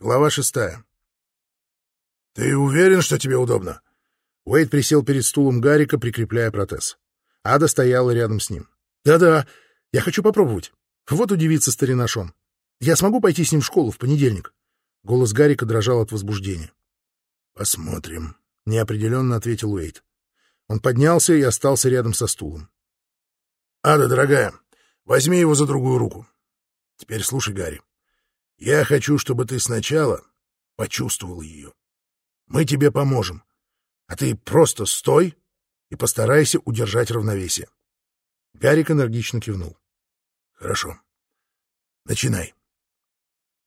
Глава шестая. «Ты уверен, что тебе удобно?» Уэйд присел перед стулом Гарика, прикрепляя протез. Ада стояла рядом с ним. «Да-да, я хочу попробовать. Вот удивится старина Шон. Я смогу пойти с ним в школу в понедельник?» Голос Гарика дрожал от возбуждения. «Посмотрим», — неопределенно ответил Уэйд. Он поднялся и остался рядом со стулом. «Ада, дорогая, возьми его за другую руку. Теперь слушай, Гарри. Я хочу, чтобы ты сначала почувствовал ее. Мы тебе поможем, а ты просто стой и постарайся удержать равновесие. Гарик энергично кивнул. Хорошо. Начинай.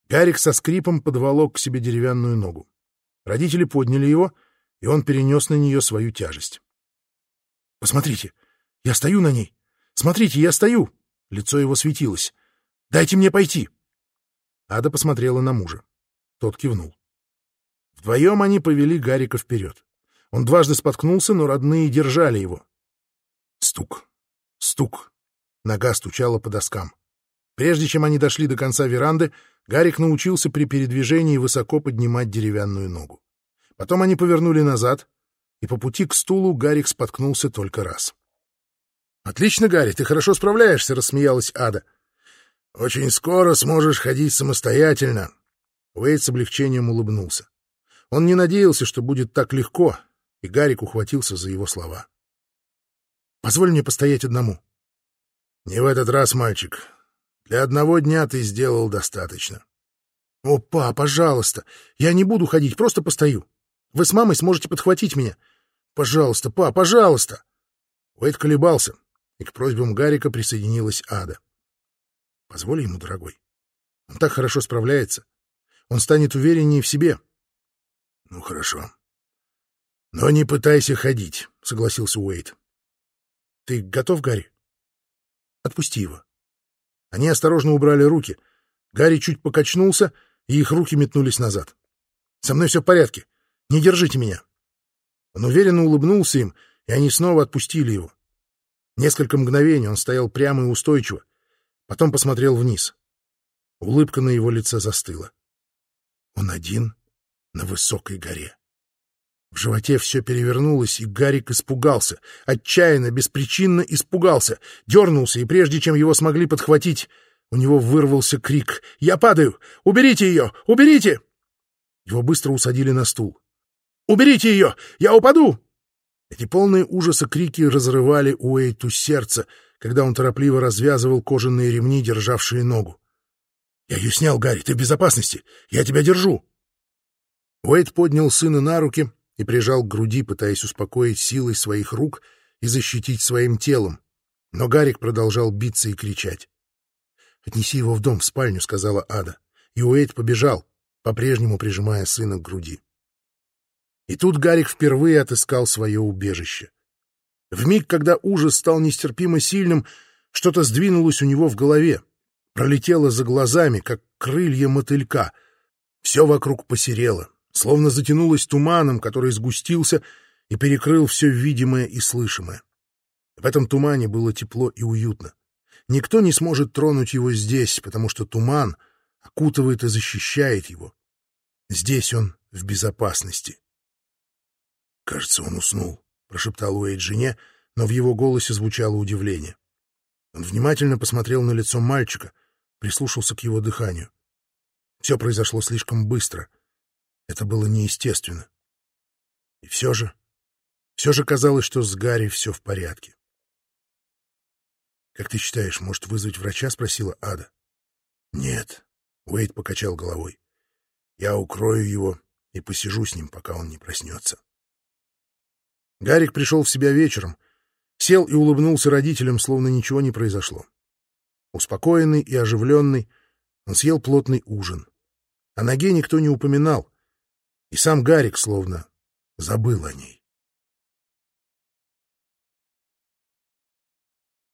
Гарик со скрипом подволок к себе деревянную ногу. Родители подняли его, и он перенес на нее свою тяжесть. «Посмотрите, я стою на ней! Смотрите, я стою!» Лицо его светилось. «Дайте мне пойти!» Ада посмотрела на мужа. Тот кивнул. Вдвоем они повели Гарика вперед. Он дважды споткнулся, но родные держали его. Стук, стук. Нога стучала по доскам. Прежде чем они дошли до конца веранды, Гарик научился при передвижении высоко поднимать деревянную ногу. Потом они повернули назад, и по пути к стулу Гарик споткнулся только раз. «Отлично, Гарри, ты хорошо справляешься», — рассмеялась Ада. «Очень скоро сможешь ходить самостоятельно». Уэйд с облегчением улыбнулся. Он не надеялся, что будет так легко, и Гарик ухватился за его слова. «Позволь мне постоять одному». «Не в этот раз, мальчик. Для одного дня ты сделал достаточно». «О, па, пожалуйста, я не буду ходить, просто постою. Вы с мамой сможете подхватить меня. Пожалуйста, па, пожалуйста». Уэйд колебался, и к просьбам Гарика присоединилась Ада. «Позволь ему, дорогой. Он так хорошо справляется. Он станет увереннее в себе». «Ну, хорошо. Но не пытайся ходить», — согласился Уэйд. «Ты готов, Гарри?» «Отпусти его». Они осторожно убрали руки. Гарри чуть покачнулся, и их руки метнулись назад. «Со мной все в порядке. Не держите меня». Он уверенно улыбнулся им, и они снова отпустили его. Несколько мгновений он стоял прямо и устойчиво, потом посмотрел вниз. Улыбка на его лице застыла. Он один на высокой горе. В животе все перевернулось, и Гарик испугался. Отчаянно, беспричинно испугался. Дернулся, и прежде чем его смогли подхватить, у него вырвался крик. «Я падаю! Уберите ее! Уберите!» Его быстро усадили на стул. «Уберите ее! Я упаду!» Эти полные ужаса крики разрывали Уэйту сердце, когда он торопливо развязывал кожаные ремни, державшие ногу. «Я ее снял, Гарри, ты в безопасности! Я тебя держу!» Уэйт поднял сына на руки и прижал к груди, пытаясь успокоить силой своих рук и защитить своим телом. Но Гарик продолжал биться и кричать. «Отнеси его в дом, в спальню», — сказала Ада. И Уэйт побежал, по-прежнему прижимая сына к груди. И тут Гарик впервые отыскал свое убежище. В миг, когда ужас стал нестерпимо сильным, что-то сдвинулось у него в голове, пролетело за глазами, как крылья мотылька. Все вокруг посерело, словно затянулось туманом, который сгустился и перекрыл все видимое и слышимое. В этом тумане было тепло и уютно. Никто не сможет тронуть его здесь, потому что туман окутывает и защищает его. Здесь он в безопасности. «Кажется, он уснул», — прошептал Уэйд жене, но в его голосе звучало удивление. Он внимательно посмотрел на лицо мальчика, прислушался к его дыханию. Все произошло слишком быстро. Это было неестественно. И все же... Все же казалось, что с Гарри все в порядке. «Как ты считаешь, может вызвать врача?» — спросила Ада. «Нет», — Уэйд покачал головой. «Я укрою его и посижу с ним, пока он не проснется». Гарик пришел в себя вечером, сел и улыбнулся родителям, словно ничего не произошло. Успокоенный и оживленный, он съел плотный ужин. О ноге никто не упоминал, и сам Гарик словно забыл о ней.